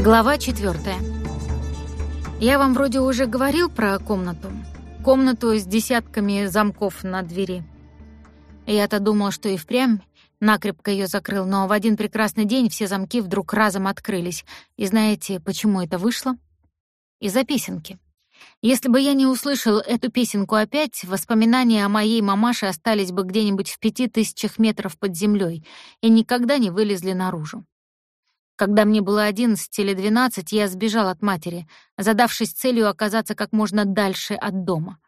Глава четвертая. Я вам вроде уже говорил про комнату. Комнату с десятками замков на двери. Я-то думал, что и впрямь накрепко ее закрыл, но в один прекрасный день все замки вдруг разом открылись. И знаете, почему это вышло? Из-за песенки. Если бы я не услышал эту песенку опять, воспоминания о моей мамаше остались бы где-нибудь в пяти тысячах метров под землей и никогда не вылезли наружу. Когда мне было 11 или 12, я сбежал от матери, задавшись целью оказаться как можно дальше от дома.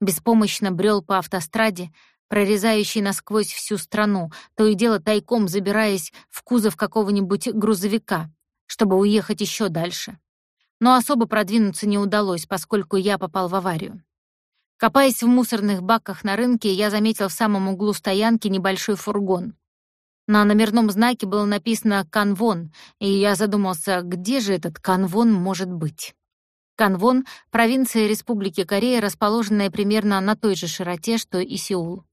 Беспомощно брел по автостраде, прорезающей насквозь всю страну, то и дело тайком забираясь в кузов какого-нибудь грузовика, чтобы уехать еще дальше. Но особо продвинуться не удалось, поскольку я попал в аварию. Копаясь в мусорных баках на рынке, я заметил в самом углу стоянки небольшой фургон. На номерном знаке было написано «Канвон», и я задумался, где же этот Канвон может быть. Канвон — провинция Республики Корея, расположенная примерно на той же широте, что и Сеул.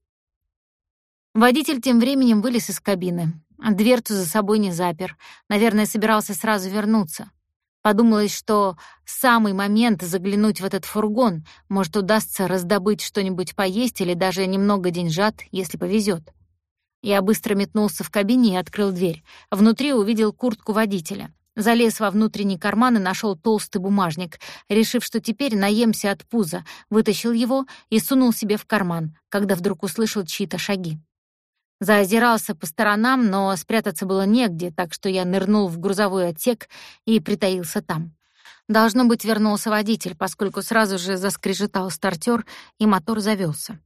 Водитель тем временем вылез из кабины. Дверцу за собой не запер. Наверное, собирался сразу вернуться. Подумалось, что самый момент заглянуть в этот фургон, может, удастся раздобыть что-нибудь поесть или даже немного деньжат, если повезет. Я быстро метнулся в кабине и открыл дверь. Внутри увидел куртку водителя. Залез во внутренний карман и нашел толстый бумажник, решив, что теперь наемся от пуза, вытащил его и сунул себе в карман, когда вдруг услышал чьи-то шаги. Заозирался по сторонам, но спрятаться было негде, так что я нырнул в грузовой отсек и притаился там. Должно быть, вернулся водитель, поскольку сразу же заскрежетал стартер, и мотор завелся.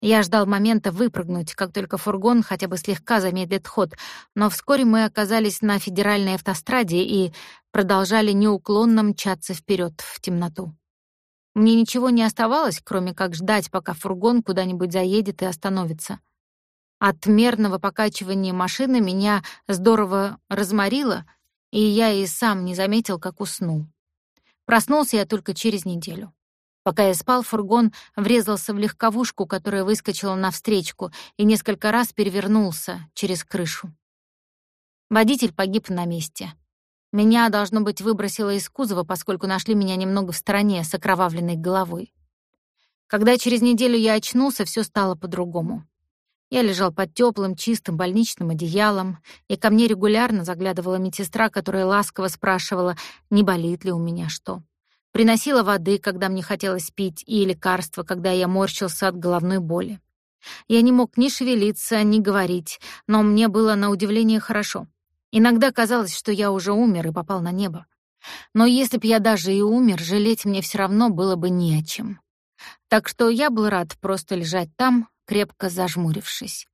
Я ждал момента выпрыгнуть, как только фургон хотя бы слегка замедлит ход, но вскоре мы оказались на федеральной автостраде и продолжали неуклонно мчаться вперед в темноту. Мне ничего не оставалось, кроме как ждать, пока фургон куда-нибудь заедет и остановится. От мерного покачивания машины меня здорово разморило, и я и сам не заметил, как уснул. Проснулся я только через неделю. Пока я спал, фургон врезался в легковушку, которая выскочила навстречку, и несколько раз перевернулся через крышу. Водитель погиб на месте. Меня, должно быть, выбросило из кузова, поскольку нашли меня немного в стороне с окровавленной головой. Когда через неделю я очнулся, все стало по-другому. Я лежал под теплым, чистым больничным одеялом, и ко мне регулярно заглядывала медсестра, которая ласково спрашивала, не болит ли у меня что. Приносила воды, когда мне хотелось пить, и лекарства, когда я морщился от головной боли. Я не мог ни шевелиться, ни говорить, но мне было на удивление хорошо. Иногда казалось, что я уже умер и попал на небо. Но если б я даже и умер, жалеть мне все равно было бы не о чем. Так что я был рад просто лежать там, крепко зажмурившись.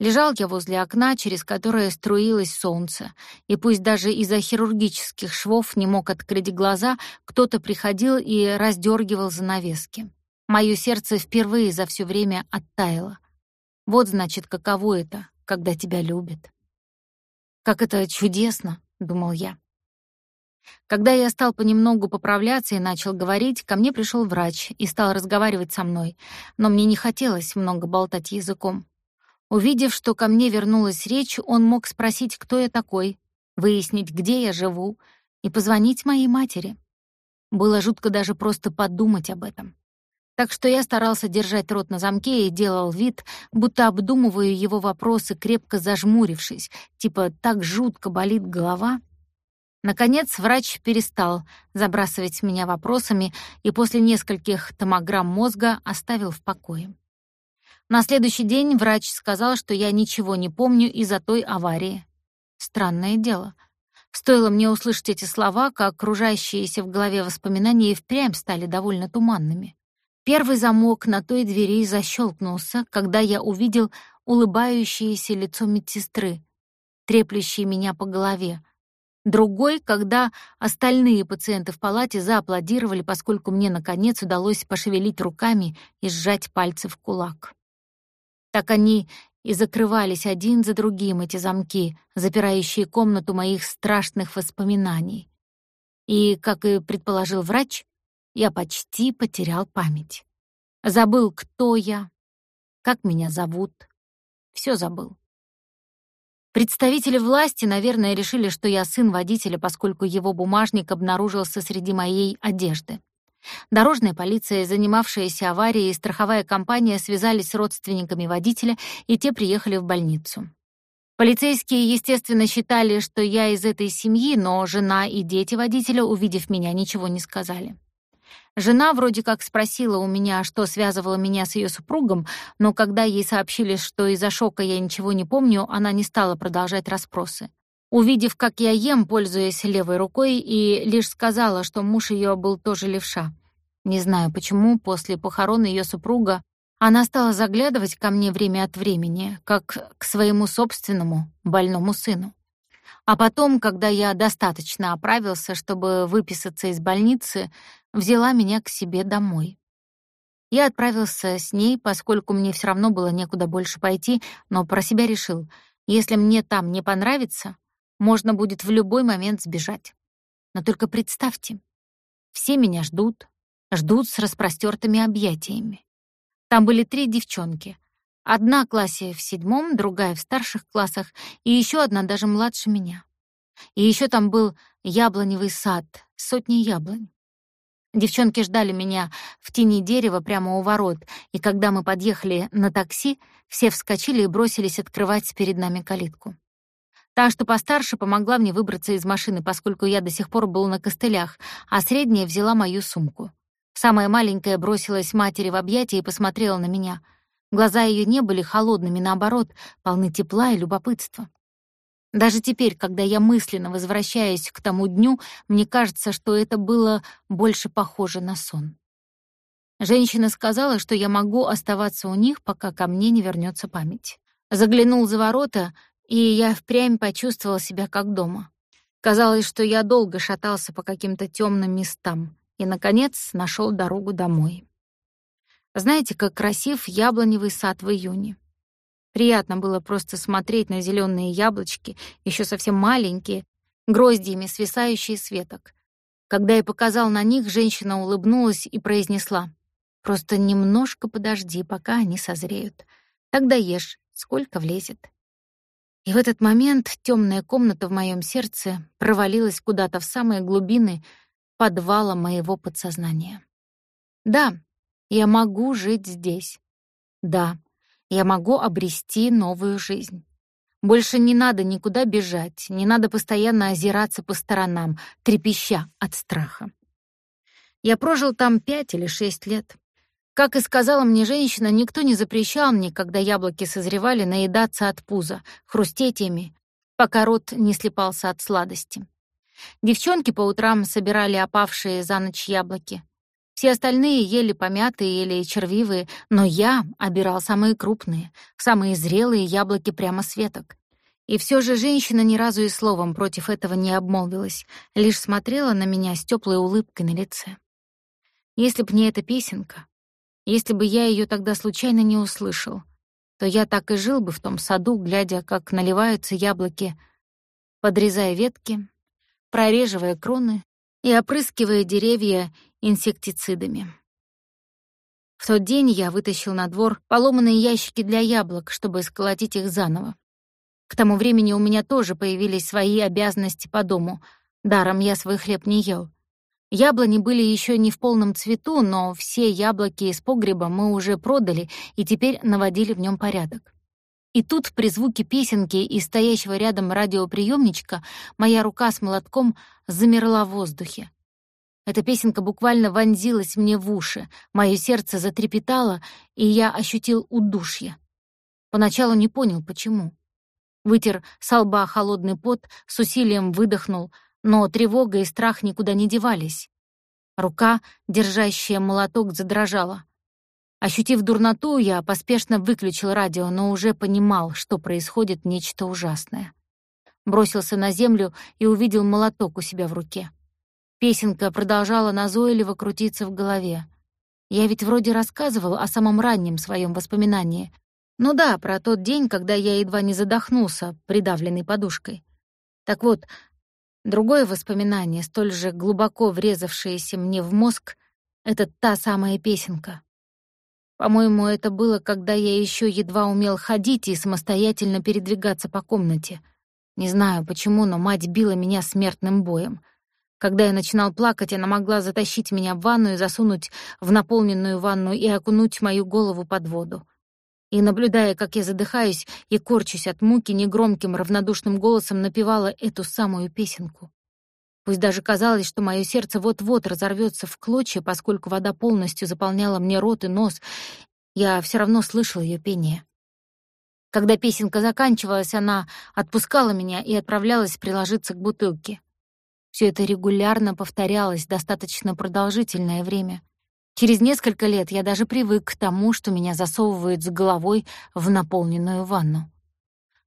Лежал я возле окна, через которое струилось солнце, и пусть даже из-за хирургических швов не мог открыть глаза, кто-то приходил и раздергивал занавески. Мое сердце впервые за все время оттаяло. Вот значит, каково это, когда тебя любят. Как это чудесно, думал я. Когда я стал понемногу поправляться и начал говорить, ко мне пришел врач и стал разговаривать со мной, но мне не хотелось много болтать языком. Увидев, что ко мне вернулась речь, он мог спросить, кто я такой, выяснить, где я живу, и позвонить моей матери. Было жутко даже просто подумать об этом. Так что я старался держать рот на замке и делал вид, будто обдумываю его вопросы, крепко зажмурившись, типа «так жутко болит голова». Наконец врач перестал забрасывать меня вопросами и после нескольких томограмм мозга оставил в покое. На следующий день врач сказал, что я ничего не помню из-за той аварии. Странное дело. Стоило мне услышать эти слова, как окружающиеся в голове воспоминания и впрямь стали довольно туманными. Первый замок на той двери защелкнулся, когда я увидел улыбающееся лицо медсестры, треплющей меня по голове. Другой, когда остальные пациенты в палате зааплодировали, поскольку мне, наконец, удалось пошевелить руками и сжать пальцы в кулак. Так они и закрывались один за другим эти замки, запирающие комнату моих страшных воспоминаний. И, как и предположил врач, я почти потерял память. Забыл, кто я, как меня зовут. Все забыл. Представители власти, наверное, решили, что я сын водителя, поскольку его бумажник обнаружился среди моей одежды. Дорожная полиция, занимавшаяся аварией, и страховая компания связались с родственниками водителя, и те приехали в больницу. Полицейские, естественно, считали, что я из этой семьи, но жена и дети водителя, увидев меня, ничего не сказали. Жена вроде как спросила у меня, что связывало меня с ее супругом, но когда ей сообщили, что из-за шока я ничего не помню, она не стала продолжать расспросы. Увидев, как я ем, пользуясь левой рукой, и лишь сказала, что муж ее был тоже левша. Не знаю почему, после похорон ее супруга она стала заглядывать ко мне время от времени, как к своему собственному больному сыну. А потом, когда я достаточно оправился, чтобы выписаться из больницы, взяла меня к себе домой. Я отправился с ней, поскольку мне все равно было некуда больше пойти, но про себя решил, если мне там не понравится, можно будет в любой момент сбежать. Но только представьте, все меня ждут, ждут с распростертыми объятиями. Там были три девчонки. Одна в классе в седьмом, другая в старших классах и еще одна даже младше меня. И еще там был яблоневый сад, сотни яблонь. Девчонки ждали меня в тени дерева прямо у ворот, и когда мы подъехали на такси, все вскочили и бросились открывать перед нами калитку. Та, что постарше, помогла мне выбраться из машины, поскольку я до сих пор был на костылях, а средняя взяла мою сумку. Самая маленькая бросилась матери в объятия и посмотрела на меня. Глаза ее не были холодными, наоборот, полны тепла и любопытства. Даже теперь, когда я мысленно возвращаюсь к тому дню, мне кажется, что это было больше похоже на сон. Женщина сказала, что я могу оставаться у них, пока ко мне не вернется память. Заглянул за ворота, и я впрямь почувствовал себя как дома. Казалось, что я долго шатался по каким-то темным местам и, наконец, нашел дорогу домой. Знаете, как красив яблоневый сад в июне. Приятно было просто смотреть на зеленые яблочки, еще совсем маленькие, гроздьями свисающие с веток. Когда я показал на них, женщина улыбнулась и произнесла: "Просто немножко подожди, пока они созреют. Тогда ешь, сколько влезет". И в этот момент темная комната в моем сердце провалилась куда-то в самые глубины подвала моего подсознания. Да, я могу жить здесь. Да, я могу обрести новую жизнь. Больше не надо никуда бежать, не надо постоянно озираться по сторонам, трепеща от страха. Я прожил там пять или шесть лет. Как и сказала мне женщина, никто не запрещал мне, когда яблоки созревали, наедаться от пуза, хрустеть ими, пока рот не слепался от сладости. Девчонки по утрам собирали опавшие за ночь яблоки. Все остальные ели помятые или червивые, но я обирал самые крупные, самые зрелые яблоки прямо с веток. И все же женщина ни разу и словом против этого не обмолвилась, лишь смотрела на меня с теплой улыбкой на лице. Если б не эта песенка, если бы я ее тогда случайно не услышал, то я так и жил бы в том саду, глядя, как наливаются яблоки, подрезая ветки, прореживая кроны и опрыскивая деревья инсектицидами. В тот день я вытащил на двор поломанные ящики для яблок, чтобы сколотить их заново. К тому времени у меня тоже появились свои обязанности по дому. Даром я свой хлеб не ел. Яблони были еще не в полном цвету, но все яблоки из погреба мы уже продали и теперь наводили в нем порядок. И тут при звуке песенки и стоящего рядом радиоприемничка моя рука с молотком замерла в воздухе. Эта песенка буквально вонзилась мне в уши, мое сердце затрепетало, и я ощутил удушье. Поначалу не понял, почему. Вытер с лба холодный пот, с усилием выдохнул, но тревога и страх никуда не девались. Рука, держащая молоток, задрожала. Ощутив дурноту, я поспешно выключил радио, но уже понимал, что происходит нечто ужасное. Бросился на землю и увидел молоток у себя в руке. Песенка продолжала назойливо крутиться в голове. Я ведь вроде рассказывал о самом раннем своем воспоминании. Ну да, про тот день, когда я едва не задохнулся, придавленный подушкой. Так вот, другое воспоминание, столь же глубоко врезавшееся мне в мозг, это та самая песенка. По-моему, это было, когда я еще едва умел ходить и самостоятельно передвигаться по комнате. Не знаю почему, но мать била меня смертным боем. Когда я начинал плакать, она могла затащить меня в ванну и засунуть в наполненную ванну и окунуть мою голову под воду. И, наблюдая, как я задыхаюсь и корчусь от муки, негромким равнодушным голосом напевала эту самую песенку. Пусть даже казалось, что мое сердце вот-вот разорвется в клочья, поскольку вода полностью заполняла мне рот и нос, я все равно слышал ее пение. Когда песенка заканчивалась, она отпускала меня и отправлялась приложиться к бутылке. Все это регулярно повторялось достаточно продолжительное время. Через несколько лет я даже привык к тому, что меня засовывают с головой в наполненную ванну.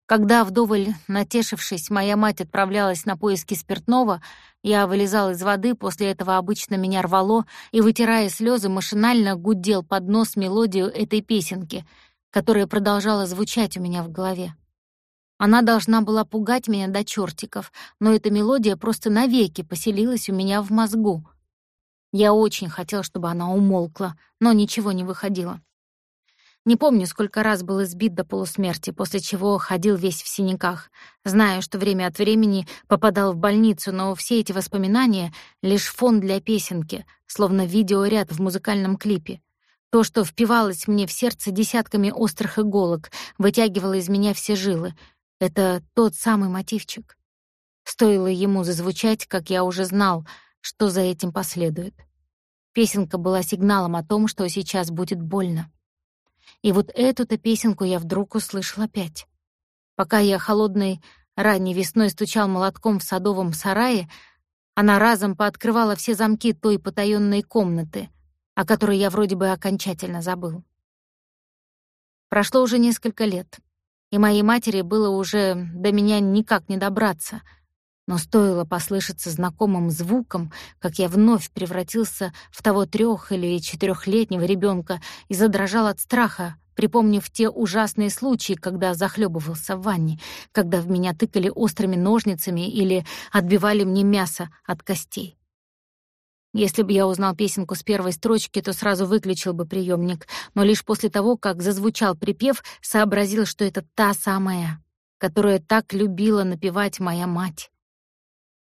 Когда, вдоволь натешившись, моя мать отправлялась на поиски спиртного, я вылезал из воды, после этого обычно меня рвало, и, вытирая слезы, машинально гудел под нос мелодию этой песенки, которая продолжала звучать у меня в голове. Она должна была пугать меня до чертиков, но эта мелодия просто навеки поселилась у меня в мозгу. Я очень хотел, чтобы она умолкла, но ничего не выходило. Не помню, сколько раз был избит до полусмерти, после чего ходил весь в синяках. Знаю, что время от времени попадал в больницу, но все эти воспоминания — лишь фон для песенки, словно видеоряд в музыкальном клипе. То, что впивалось мне в сердце десятками острых иголок, вытягивало из меня все жилы — это тот самый мотивчик. Стоило ему зазвучать, как я уже знал, что за этим последует. Песенка была сигналом о том, что сейчас будет больно. И вот эту-то песенку я вдруг услышал опять. Пока я холодной ранней весной стучал молотком в садовом сарае, она разом пооткрывала все замки той потаённой комнаты, о которой я вроде бы окончательно забыл. Прошло уже несколько лет и моей матери было уже до меня никак не добраться. Но стоило послышаться знакомым звуком, как я вновь превратился в того трех или четырехлетнего ребенка и задрожал от страха, припомнив те ужасные случаи, когда захлебывался в ванне, когда в меня тыкали острыми ножницами или отбивали мне мясо от костей. Если бы я узнал песенку с первой строчки, то сразу выключил бы приемник, но лишь после того, как зазвучал припев, сообразил, что это та самая, которую так любила напевать моя мать.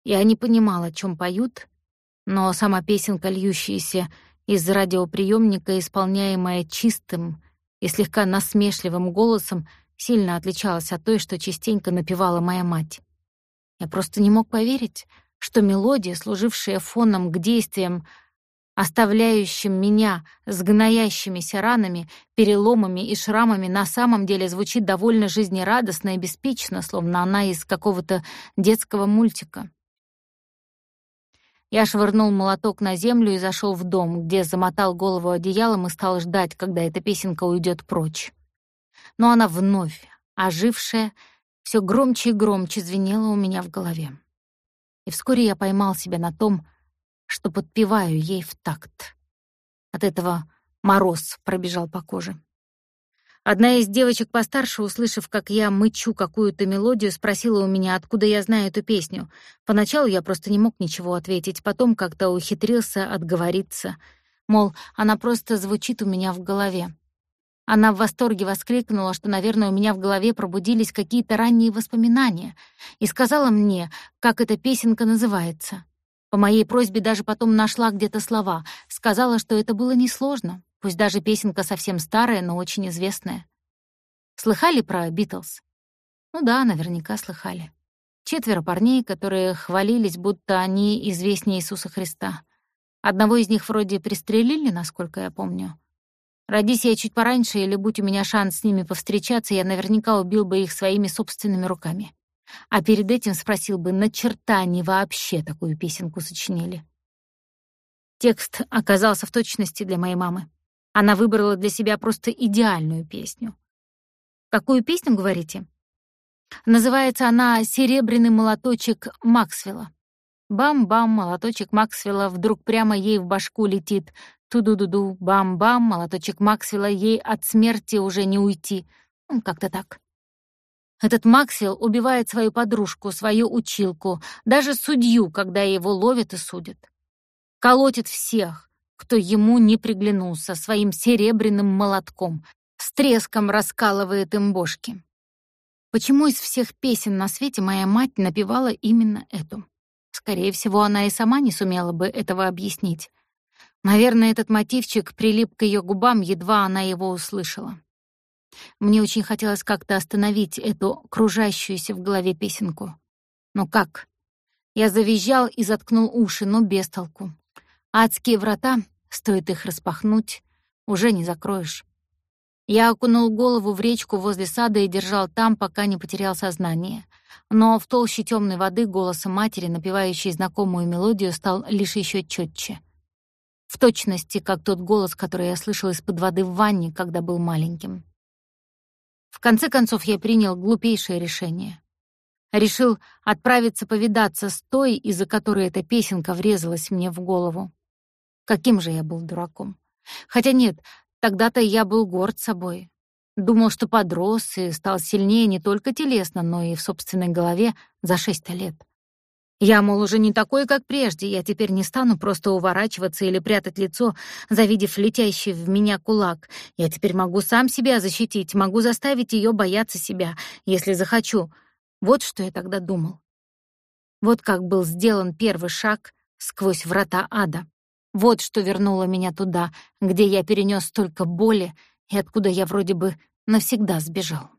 Я не понимал, о чем поют, но сама песенка, льющаяся из радиоприемника, исполняемая чистым и слегка насмешливым голосом, сильно отличалась от той, что частенько напевала моя мать. Я просто не мог поверить, что мелодия, служившая фоном к действиям, оставляющим меня с гноящимися ранами, переломами и шрамами, на самом деле звучит довольно жизнерадостно и беспечно, словно она из какого-то детского мультика. Я швырнул молоток на землю и зашел в дом, где замотал голову одеялом и стал ждать, когда эта песенка уйдет прочь. Но она вновь, ожившая, все громче и громче звенела у меня в голове и вскоре я поймал себя на том, что подпеваю ей в такт. От этого мороз пробежал по коже. Одна из девочек постарше, услышав, как я мычу какую-то мелодию, спросила у меня, откуда я знаю эту песню. Поначалу я просто не мог ничего ответить, потом как-то ухитрился отговориться. Мол, она просто звучит у меня в голове. Она в восторге воскликнула, что, наверное, у меня в голове пробудились какие-то ранние воспоминания, и сказала мне, как эта песенка называется. По моей просьбе даже потом нашла где-то слова, сказала, что это было несложно, пусть даже песенка совсем старая, но очень известная. Слыхали про Битлз? Ну да, наверняка слыхали. Четверо парней, которые хвалились, будто они известнее Иисуса Христа. Одного из них вроде пристрелили, насколько я помню. Родись я чуть пораньше, или будь у меня шанс с ними повстречаться, я наверняка убил бы их своими собственными руками. А перед этим спросил бы, на черта они вообще такую песенку сочинили. Текст оказался в точности для моей мамы. Она выбрала для себя просто идеальную песню. Какую песню, говорите? Называется она «Серебряный молоточек Максвелла». Бам-бам, молоточек Максвелла вдруг прямо ей в башку летит. Ту-ду-ду-ду, бам-бам, молоточек Максвелла, ей от смерти уже не уйти. Ну, как-то так. Этот Максвелл убивает свою подружку, свою училку, даже судью, когда его ловят и судят. Колотит всех, кто ему не приглянулся, своим серебряным молотком, с треском раскалывает им бошки. Почему из всех песен на свете моя мать напевала именно эту? Скорее всего, она и сама не сумела бы этого объяснить. Наверное, этот мотивчик прилип к ее губам, едва она его услышала. Мне очень хотелось как-то остановить эту кружащуюся в голове песенку. Но как? Я завизжал и заткнул уши, но без толку. Адские врата, стоит их распахнуть, уже не закроешь. Я окунул голову в речку возле сада и держал там, пока не потерял сознание. Но в толще темной воды голоса матери, напевающей знакомую мелодию, стал лишь еще четче. В точности, как тот голос, который я слышал из-под воды в ванне, когда был маленьким. В конце концов, я принял глупейшее решение. Решил отправиться повидаться с той, из-за которой эта песенка врезалась мне в голову. Каким же я был дураком. Хотя нет, Тогда-то я был горд собой. Думал, что подрос и стал сильнее не только телесно, но и в собственной голове за шесть лет. Я, мол, уже не такой, как прежде, я теперь не стану просто уворачиваться или прятать лицо, завидев летящий в меня кулак. Я теперь могу сам себя защитить, могу заставить ее бояться себя, если захочу. Вот что я тогда думал. Вот как был сделан первый шаг сквозь врата ада. Вот что вернуло меня туда, где я перенес столько боли и откуда я вроде бы навсегда сбежал.